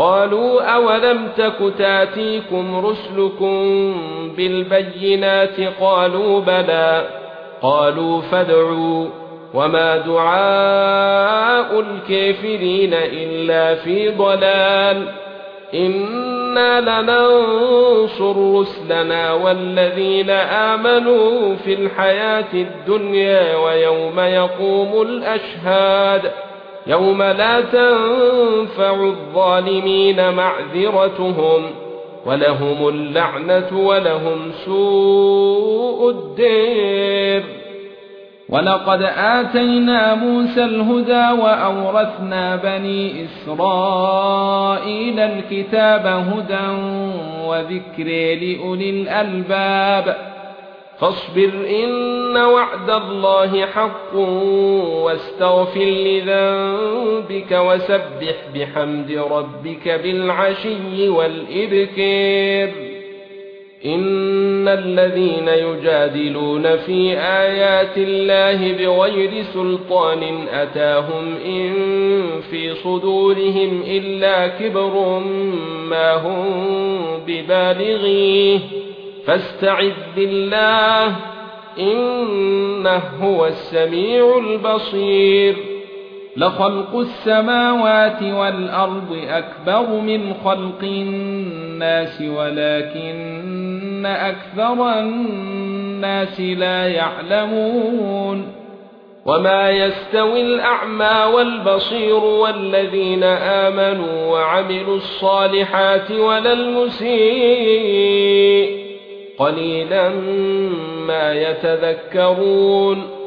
قالوا أولم تك تأتيكم رسلكم بالبينات قالوا بلى قالوا فادعوا وما دعاء الكافرين إلا في ضلال إنا لننصر رسلنا والذين آمنوا في الحياة الدنيا ويوم يقوم الأشهاد يوم لا تنفع الظالمين معذرتهم ولهم اللعنة ولهم سوء الدير. ولقد آتينا موسى الهدى وأورثنا بني إسرائيل الكتاب هدى وذكر لأولي الألباب فاصبر إن وعد الله حق واستغفر لذنبك وسبح بحمد ربك بالعشي والإبكار. إن الذين يجادلون في آيات الله بغير سلطان أتاهم إن في صدورهم إلا كبر ما هم ببالغيه. فاستعذ بالله إنه هو السميع البصير. لخلق السماوات والأرض أكبر من خلق الناس ولكن أكثر الناس لا يعلمون. وما يستوي الأعمى والبصير والذين آمنوا وعملوا الصالحات ولا المسيء. قليلا ما يتذكرون